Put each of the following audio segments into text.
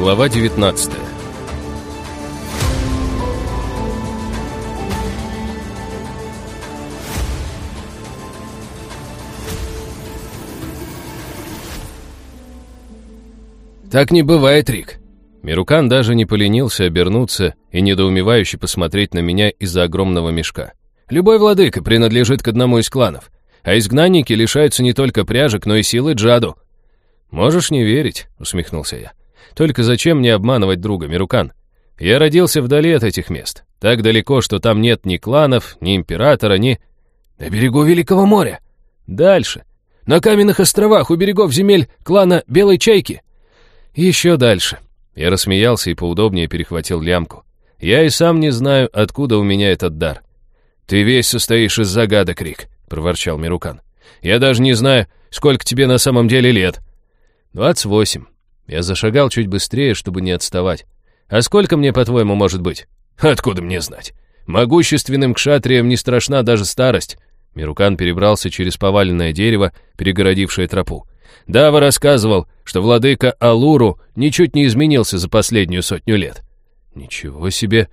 Глава 19 «Так не бывает, Рик!» Мирукан даже не поленился обернуться и недоумевающе посмотреть на меня из-за огромного мешка. «Любой владыка принадлежит к одному из кланов, а изгнанники лишаются не только пряжек, но и силы джаду». «Можешь не верить», — усмехнулся я. «Только зачем мне обманывать друга, Мирукан? Я родился вдали от этих мест, так далеко, что там нет ни кланов, ни императора, ни...» «На берегу Великого моря!» «Дальше. На каменных островах у берегов земель клана Белой Чайки». «Еще дальше». Я рассмеялся и поудобнее перехватил лямку. «Я и сам не знаю, откуда у меня этот дар». «Ты весь состоишь из загадок, Рик», — проворчал Мирукан. «Я даже не знаю, сколько тебе на самом деле лет». «Двадцать восемь». Я зашагал чуть быстрее, чтобы не отставать. «А сколько мне, по-твоему, может быть?» «Откуда мне знать? Могущественным кшатриям не страшна даже старость». Мирукан перебрался через поваленное дерево, перегородившее тропу. Дава рассказывал, что владыка Алуру ничуть не изменился за последнюю сотню лет. Ничего себе!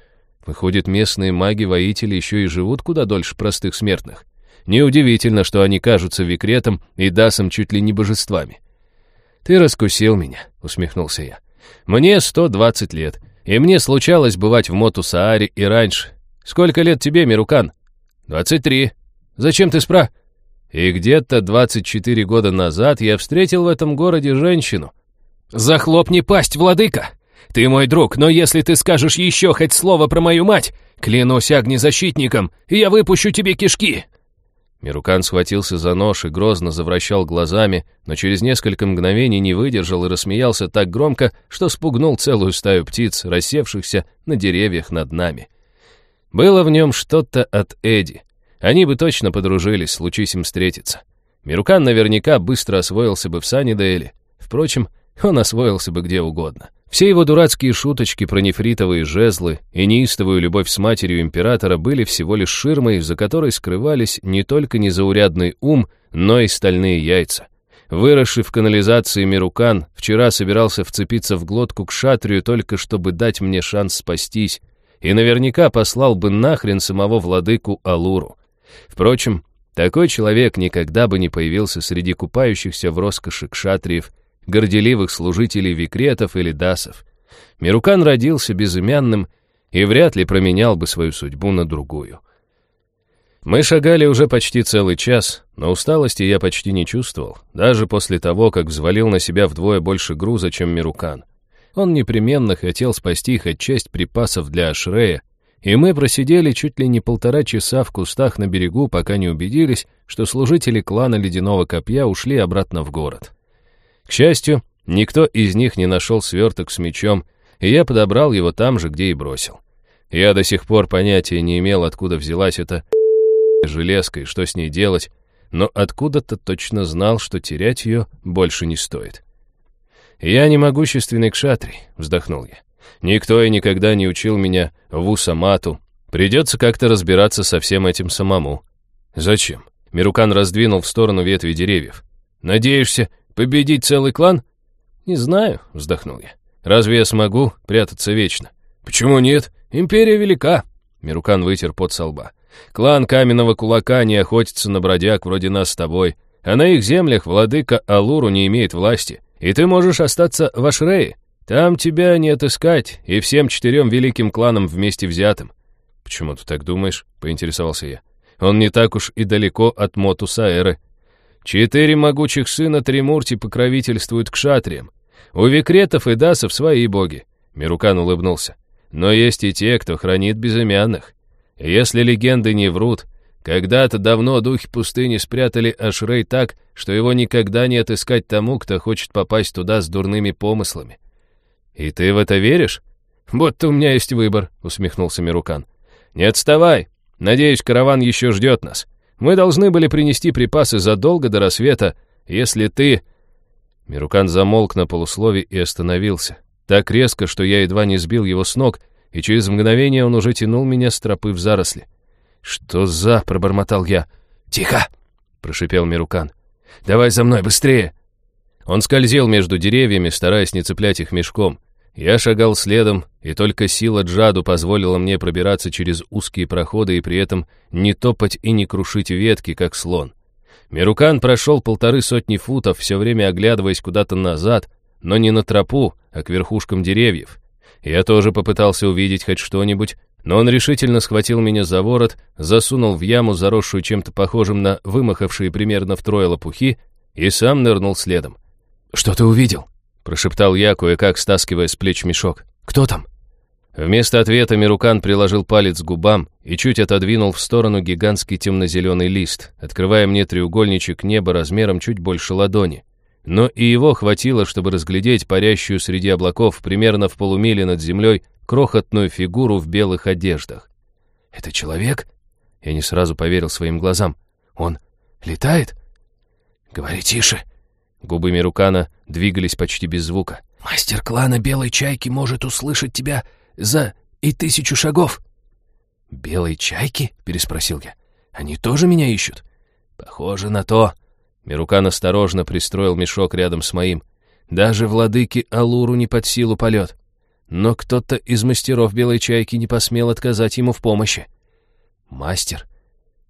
Выходит, местные маги-воители еще и живут куда дольше простых смертных. Неудивительно, что они кажутся Викретом и Дасом чуть ли не божествами. «Ты раскусил меня», — усмехнулся я. «Мне 120 лет, и мне случалось бывать в Моту-Сааре и раньше. Сколько лет тебе, Мирукан?» «23. Зачем ты спра...» И где-то 24 года назад я встретил в этом городе женщину. «Захлопни пасть, владыка! Ты мой друг, но если ты скажешь еще хоть слово про мою мать, клянусь огнезащитником, я выпущу тебе кишки!» Мирукан схватился за нож и грозно завращал глазами, но через несколько мгновений не выдержал и рассмеялся так громко, что спугнул целую стаю птиц, рассевшихся на деревьях над нами. Было в нем что-то от Эдди. Они бы точно подружились, случись им встретиться. Мирукан наверняка быстро освоился бы в Саннидейле. Впрочем, он освоился бы где угодно. Все его дурацкие шуточки про нефритовые жезлы и неистовую любовь с матерью императора были всего лишь ширмой, за которой скрывались не только незаурядный ум, но и стальные яйца. Выросший в канализации Мирукан вчера собирался вцепиться в глотку к шатрию только чтобы дать мне шанс спастись, и наверняка послал бы нахрен самого владыку Алуру. Впрочем, такой человек никогда бы не появился среди купающихся в роскоши кшатриев, горделивых служителей викретов или дасов. Мирукан родился безымянным и вряд ли променял бы свою судьбу на другую. Мы шагали уже почти целый час, но усталости я почти не чувствовал, даже после того, как взвалил на себя вдвое больше груза, чем Мирукан. Он непременно хотел спасти хоть часть припасов для Ашрея, и мы просидели чуть ли не полтора часа в кустах на берегу, пока не убедились, что служители клана Ледяного Копья ушли обратно в город. К счастью, никто из них не нашел сверток с мечом, и я подобрал его там же, где и бросил. Я до сих пор понятия не имел, откуда взялась эта железка и что с ней делать, но откуда-то точно знал, что терять ее больше не стоит. «Я не могущественный кшатрий», — вздохнул я. Никто и никогда не учил меня вусамату. Придется как-то разбираться со всем этим самому. Зачем? Мирукан раздвинул в сторону ветви деревьев. Надеешься победить целый клан? Не знаю, вздохнул я. Разве я смогу прятаться вечно? Почему нет? Империя велика. Мирукан вытер пот со лба. Клан каменного кулака не охотится на бродяг вроде нас с тобой, а на их землях владыка Алуру не имеет власти, и ты можешь остаться в Ашрее. Там тебя не отыскать, и всем четырем великим кланам вместе взятым. Почему ты так думаешь? Поинтересовался я. Он не так уж и далеко от Мотуса Эры. Четыре могучих сына Тримурти покровительствуют к шатриям. У викретов и дасов свои боги. Мирукан улыбнулся. Но есть и те, кто хранит безымянных. Если легенды не врут, когда-то давно духи пустыни спрятали Ашрей так, что его никогда не отыскать тому, кто хочет попасть туда с дурными помыслами. «И ты в это веришь?» «Будто у меня есть выбор», — усмехнулся Мирукан. «Не отставай. Надеюсь, караван еще ждет нас. Мы должны были принести припасы задолго до рассвета, если ты...» Мирукан замолк на полуслове и остановился. Так резко, что я едва не сбил его с ног, и через мгновение он уже тянул меня с тропы в заросли. «Что за...» — пробормотал я. «Тихо!» — прошипел Мирукан. «Давай за мной, быстрее!» Он скользил между деревьями, стараясь не цеплять их мешком. Я шагал следом, и только сила Джаду позволила мне пробираться через узкие проходы и при этом не топать и не крушить ветки, как слон. Мирукан прошел полторы сотни футов, все время оглядываясь куда-то назад, но не на тропу, а к верхушкам деревьев. Я тоже попытался увидеть хоть что-нибудь, но он решительно схватил меня за ворот, засунул в яму, заросшую чем-то похожим на вымахавшие примерно втрое лопухи, и сам нырнул следом. «Что ты увидел?» — прошептал я, кое-как стаскивая с плеч мешок. «Кто там?» Вместо ответа Мирукан приложил палец к губам и чуть отодвинул в сторону гигантский темно-зеленый лист, открывая мне треугольничек неба размером чуть больше ладони. Но и его хватило, чтобы разглядеть парящую среди облаков примерно в полумиле над землей крохотную фигуру в белых одеждах. «Это человек?» Я не сразу поверил своим глазам. «Он летает?» «Говори тише!» Губы Мирукана двигались почти без звука. «Мастер клана Белой Чайки может услышать тебя за и тысячу шагов». «Белые чайки?» — переспросил я. «Они тоже меня ищут?» «Похоже на то». Мирукан осторожно пристроил мешок рядом с моим. Даже владыке Алуру не под силу полет. Но кто-то из мастеров Белой Чайки не посмел отказать ему в помощи. «Мастер?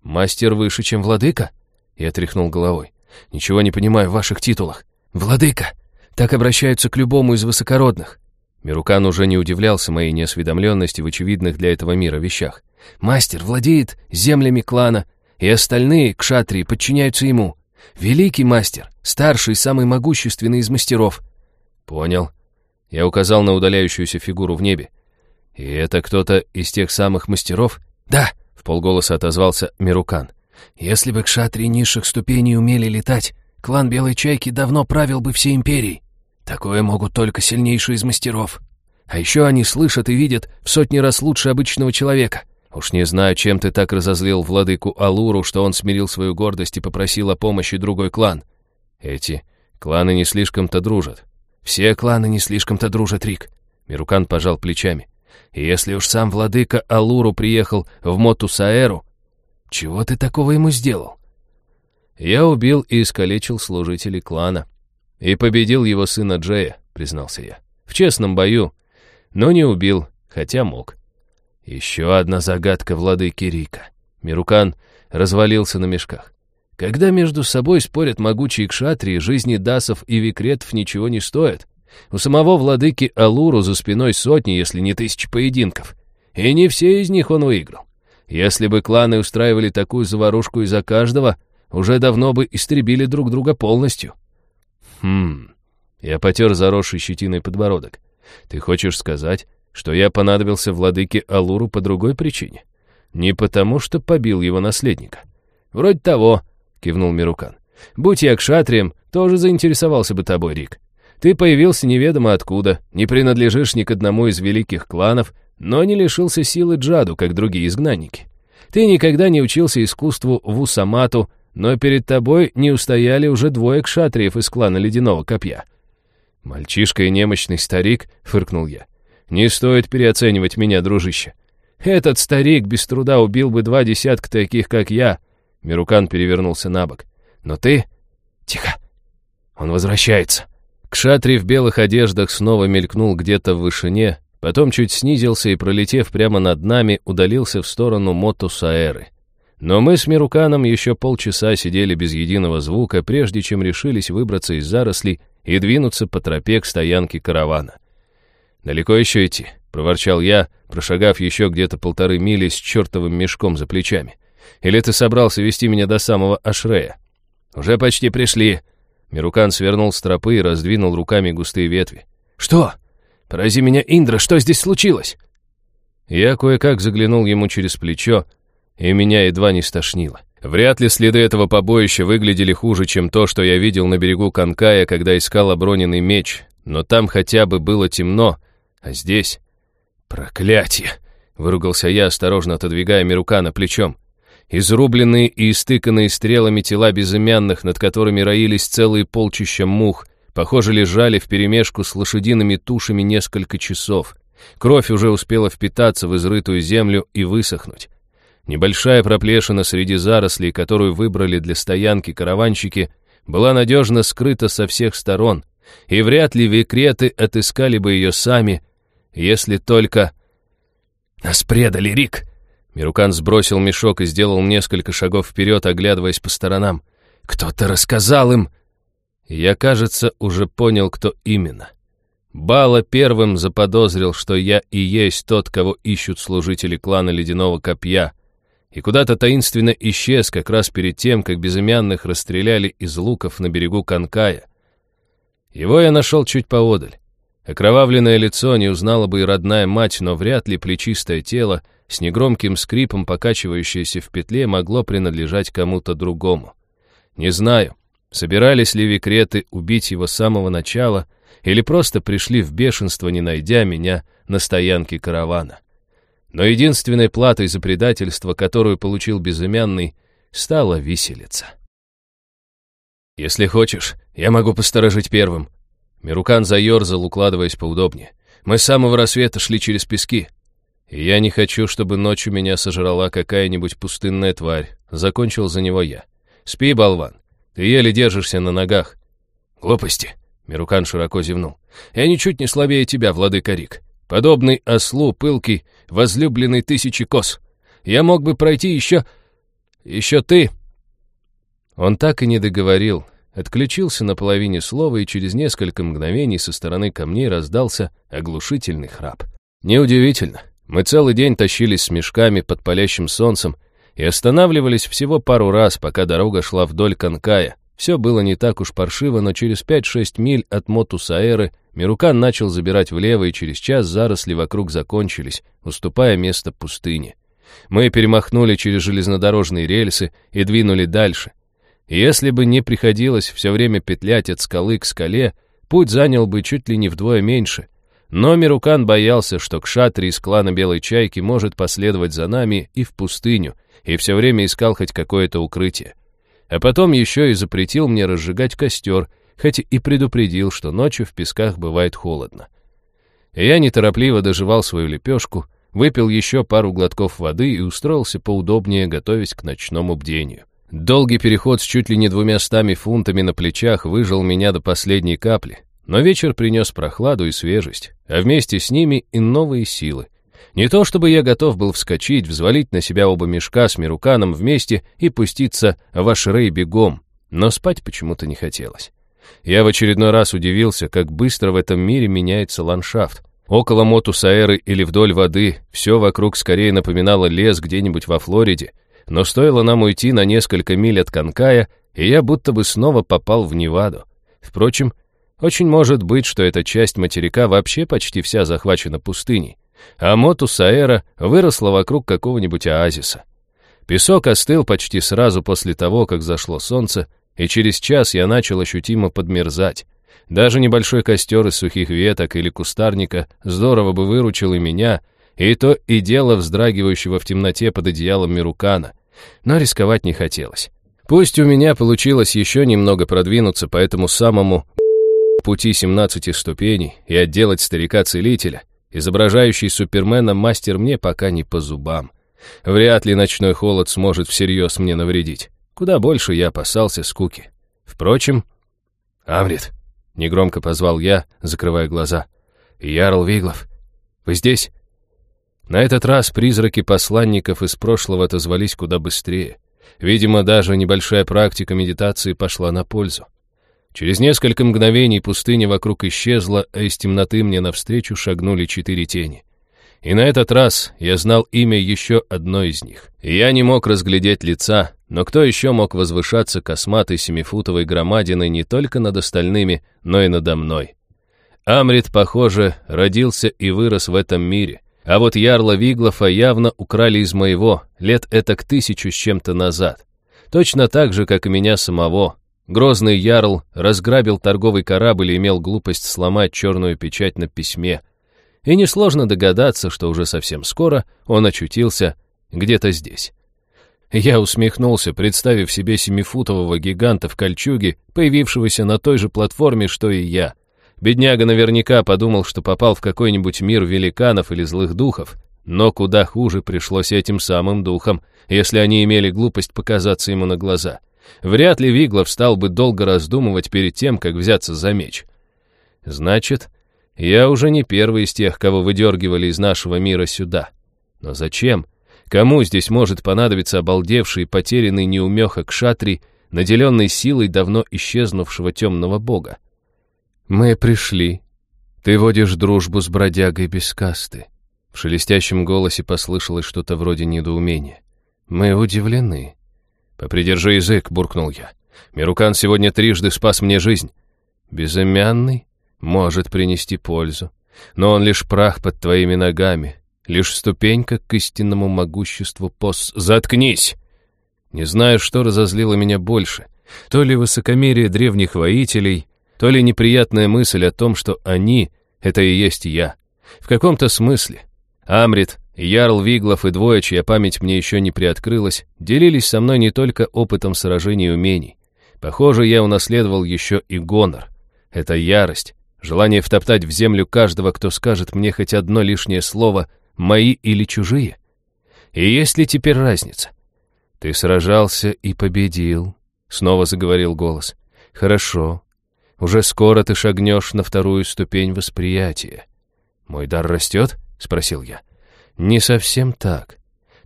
Мастер выше, чем владыка?» Я тряхнул головой. «Ничего не понимаю в ваших титулах. Владыка! Так обращаются к любому из высокородных. Мирукан уже не удивлялся моей неосведомленности в очевидных для этого мира вещах. «Мастер владеет землями клана, и остальные, кшатрии, подчиняются ему. Великий мастер, старший и самый могущественный из мастеров». «Понял». Я указал на удаляющуюся фигуру в небе. «И это кто-то из тех самых мастеров?» «Да», — в полголоса отозвался Мирукан. «Если бы кшатрии низших ступеней умели летать, клан Белой Чайки давно правил бы всей империей. Такое могут только сильнейшие из мастеров. А еще они слышат и видят в сотни раз лучше обычного человека. Уж не знаю, чем ты так разозлил владыку Алуру, что он смирил свою гордость и попросил о помощи другой клан. Эти кланы не слишком-то дружат. Все кланы не слишком-то дружат, Рик. Мирукан пожал плечами. И если уж сам владыка Алуру приехал в Мотусаэру, чего ты такого ему сделал? Я убил и искалечил служителей клана. «И победил его сына Джея», — признался я. «В честном бою. Но не убил, хотя мог». Еще одна загадка владыки Рика. Мирукан развалился на мешках. Когда между собой спорят могучие кшатрии, жизни дасов и викретов ничего не стоят. У самого владыки Алуру за спиной сотни, если не тысячи поединков. И не все из них он выиграл. Если бы кланы устраивали такую заварушку из-за каждого, уже давно бы истребили друг друга полностью. «Хм...» Я потер заросший щетиной подбородок. «Ты хочешь сказать, что я понадобился владыке Алуру по другой причине? Не потому, что побил его наследника?» «Вроде того», — кивнул Мирукан. «Будь я кшатрием, тоже заинтересовался бы тобой, Рик. Ты появился неведомо откуда, не принадлежишь ни к одному из великих кланов, но не лишился силы Джаду, как другие изгнанники. Ты никогда не учился искусству Вусамату, но перед тобой не устояли уже двое кшатриев из клана Ледяного Копья». «Мальчишка и немощный старик», — фыркнул я. «Не стоит переоценивать меня, дружище. Этот старик без труда убил бы два десятка таких, как я». Мирукан перевернулся на бок. «Но ты...» «Тихо! Он возвращается!» Кшатри в белых одеждах снова мелькнул где-то в вышине, потом чуть снизился и, пролетев прямо над нами, удалился в сторону Мотусаэры. Но мы с Мируканом еще полчаса сидели без единого звука, прежде чем решились выбраться из зарослей и двинуться по тропе к стоянке каравана. «Далеко еще идти?» — проворчал я, прошагав еще где-то полторы мили с чертовым мешком за плечами. «Или ты собрался вести меня до самого Ашрея?» «Уже почти пришли». Мирукан свернул с тропы и раздвинул руками густые ветви. «Что? Порази меня, Индра, что здесь случилось?» Я кое-как заглянул ему через плечо, и меня едва не стошнило. Вряд ли следы этого побоища выглядели хуже, чем то, что я видел на берегу Канкая, когда искал оброненный меч, но там хотя бы было темно, а здесь... «Проклятие!» — выругался я, осторожно отодвигая Мирукана плечом. Изрубленные и истыканные стрелами тела безымянных, над которыми роились целые полчища мух, похоже, лежали вперемешку с лошадиными тушами несколько часов. Кровь уже успела впитаться в изрытую землю и высохнуть. Небольшая проплешина среди зарослей, которую выбрали для стоянки караванщики, была надежно скрыта со всех сторон, и вряд ли викреты отыскали бы ее сами, если только... «Нас предали, Рик!» Мирукан сбросил мешок и сделал несколько шагов вперед, оглядываясь по сторонам. «Кто-то рассказал им!» Я, кажется, уже понял, кто именно. Бала первым заподозрил, что я и есть тот, кого ищут служители клана Ледяного Копья, и куда-то таинственно исчез как раз перед тем, как безымянных расстреляли из луков на берегу Канкая. Его я нашел чуть поодаль. Окровавленное лицо не узнала бы и родная мать, но вряд ли плечистое тело, с негромким скрипом покачивающееся в петле, могло принадлежать кому-то другому. Не знаю, собирались ли викреты убить его с самого начала, или просто пришли в бешенство, не найдя меня на стоянке каравана. Но единственной платой за предательство, которую получил безымянный, стала виселица. «Если хочешь, я могу посторожить первым». Мирукан заерзал, укладываясь поудобнее. «Мы с самого рассвета шли через пески. И я не хочу, чтобы ночью меня сожрала какая-нибудь пустынная тварь. Закончил за него я. Спи, болван. Ты еле держишься на ногах». «Глупости», Мирукан широко зевнул. «Я ничуть не слабее тебя, владыка Рик. Подобный ослу, пылкий, возлюбленный тысячи кос. Я мог бы пройти еще... еще ты...» Он так и не договорил, отключился на половине слова, и через несколько мгновений со стороны камней раздался оглушительный храп. Неудивительно. Мы целый день тащились с мешками под палящим солнцем и останавливались всего пару раз, пока дорога шла вдоль Канкая, все было не так уж паршиво, но через 5-6 миль от Мотусаэры Мирукан начал забирать влево, и через час заросли вокруг закончились, уступая место пустыне. Мы перемахнули через железнодорожные рельсы и двинули дальше. если бы не приходилось все время петлять от скалы к скале, путь занял бы чуть ли не вдвое меньше. Но Мирукан боялся, что Кшатри из клана Белой Чайки может последовать за нами и в пустыню, и все время искал хоть какое-то укрытие. А потом еще и запретил мне разжигать костер, хоть и предупредил, что ночью в песках бывает холодно. Я неторопливо доживал свою лепешку, выпил еще пару глотков воды и устроился поудобнее, готовясь к ночному бдению. Долгий переход с чуть ли не двумя стами фунтами на плечах выжил меня до последней капли, но вечер принес прохладу и свежесть, а вместе с ними и новые силы. Не то чтобы я готов был вскочить, взвалить на себя оба мешка с Мируканом вместе и пуститься в Ашрей бегом, но спать почему-то не хотелось. Я в очередной раз удивился, как быстро в этом мире меняется ландшафт. Около Мотусаэры или вдоль воды все вокруг скорее напоминало лес где-нибудь во Флориде, но стоило нам уйти на несколько миль от Канкая, и я будто бы снова попал в Неваду. Впрочем, очень может быть, что эта часть материка вообще почти вся захвачена пустыней а Мотусаэра выросла вокруг какого-нибудь оазиса. Песок остыл почти сразу после того, как зашло солнце, и через час я начал ощутимо подмерзать. Даже небольшой костер из сухих веток или кустарника здорово бы выручил и меня, и то и дело вздрагивающего в темноте под одеялом Мирукана. Но рисковать не хотелось. Пусть у меня получилось еще немного продвинуться по этому самому пути 17 ступеней и отделать старика-целителя, Изображающий Супермена мастер мне пока не по зубам. Вряд ли ночной холод сможет всерьез мне навредить. Куда больше я опасался скуки. Впрочем... «Амрит!» — негромко позвал я, закрывая глаза. «Ярл Виглов, вы здесь?» На этот раз призраки посланников из прошлого отозвались куда быстрее. Видимо, даже небольшая практика медитации пошла на пользу. Через несколько мгновений пустыня вокруг исчезла, а из темноты мне навстречу шагнули четыре тени. И на этот раз я знал имя еще одной из них. Я не мог разглядеть лица, но кто еще мог возвышаться косматой семифутовой громадиной не только над остальными, но и надо мной? Амрит, похоже, родился и вырос в этом мире, а вот Ярла Виглофа явно украли из моего, лет это к тысячу с чем-то назад. Точно так же, как и меня самого, Грозный ярл разграбил торговый корабль и имел глупость сломать черную печать на письме. И несложно догадаться, что уже совсем скоро он очутился где-то здесь. Я усмехнулся, представив себе семифутового гиганта в кольчуге, появившегося на той же платформе, что и я. Бедняга наверняка подумал, что попал в какой-нибудь мир великанов или злых духов, но куда хуже пришлось этим самым духам, если они имели глупость показаться ему на глаза. Вряд ли Виглов стал бы долго раздумывать перед тем, как взяться за меч. Значит, я уже не первый из тех, кого выдергивали из нашего мира сюда. Но зачем? Кому здесь может понадобиться обалдевший и потерянный неумеха Кшатри, наделенный силой давно исчезнувшего темного бога? Мы пришли. Ты водишь дружбу с бродягой без касты. В шелестящем голосе послышалось что-то вроде недоумения. Мы удивлены. «Попридержи язык», — буркнул я. «Мирукан сегодня трижды спас мне жизнь. Безымянный может принести пользу, но он лишь прах под твоими ногами, лишь ступенька к истинному могуществу пос... Заткнись! Не знаю, что разозлило меня больше. То ли высокомерие древних воителей, то ли неприятная мысль о том, что они — это и есть я. В каком-то смысле. Амрит, Ярл Виглов и двое, чья память мне еще не приоткрылась, делились со мной не только опытом сражений и умений. Похоже, я унаследовал еще и гонор. Это ярость, желание втоптать в землю каждого, кто скажет мне хоть одно лишнее слово мои или чужие? И есть ли теперь разница? Ты сражался и победил, снова заговорил голос. Хорошо. Уже скоро ты шагнешь на вторую ступень восприятия. Мой дар растет? Спросил я. Не совсем так.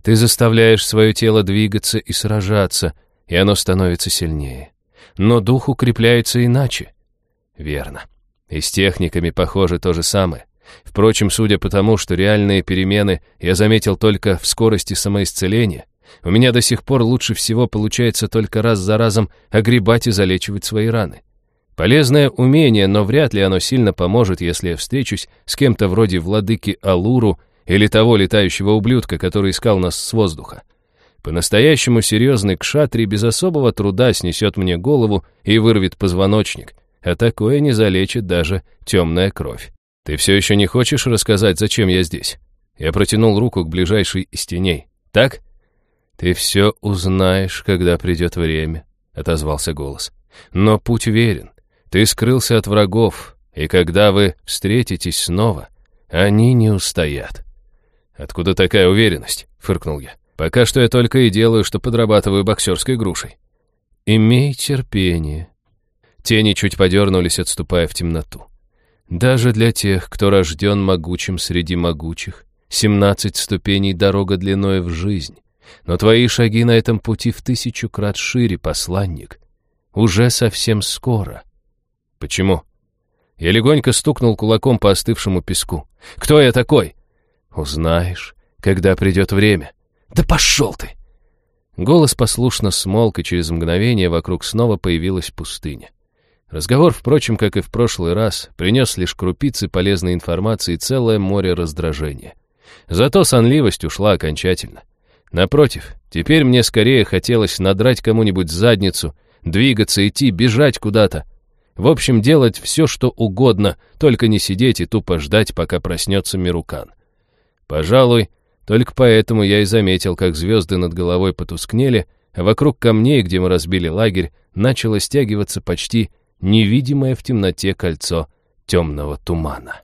Ты заставляешь свое тело двигаться и сражаться, и оно становится сильнее. Но дух укрепляется иначе. Верно. И с техниками, похоже, то же самое. Впрочем, судя по тому, что реальные перемены я заметил только в скорости самоисцеления, у меня до сих пор лучше всего получается только раз за разом огребать и залечивать свои раны. Полезное умение, но вряд ли оно сильно поможет, если я встречусь с кем-то вроде владыки Алуру или того летающего ублюдка, который искал нас с воздуха. По-настоящему серьезный кшатри без особого труда снесет мне голову и вырвет позвоночник, а такое не залечит даже темная кровь. «Ты все еще не хочешь рассказать, зачем я здесь?» Я протянул руку к ближайшей из теней. «Так?» «Ты все узнаешь, когда придет время», — отозвался голос. «Но путь верен. Ты скрылся от врагов, и когда вы встретитесь снова, они не устоят». «Откуда такая уверенность?» — фыркнул я. «Пока что я только и делаю, что подрабатываю боксерской грушей». «Имей терпение». Тени чуть подернулись, отступая в темноту. Даже для тех, кто рожден могучим среди могучих, семнадцать ступеней дорога длиной в жизнь. Но твои шаги на этом пути в тысячу крат шире, посланник. Уже совсем скоро. Почему? Я легонько стукнул кулаком по остывшему песку. Кто я такой? Узнаешь, когда придет время. Да пошел ты! Голос послушно смолк, и через мгновение вокруг снова появилась пустыня. Разговор, впрочем, как и в прошлый раз, принес лишь крупицы полезной информации и целое море раздражения. Зато сонливость ушла окончательно. Напротив, теперь мне скорее хотелось надрать кому-нибудь задницу, двигаться, идти, бежать куда-то. В общем, делать все, что угодно, только не сидеть и тупо ждать, пока проснется Мирукан. Пожалуй, только поэтому я и заметил, как звезды над головой потускнели, а вокруг камней, где мы разбили лагерь, начало стягиваться почти невидимое в темноте кольцо темного тумана.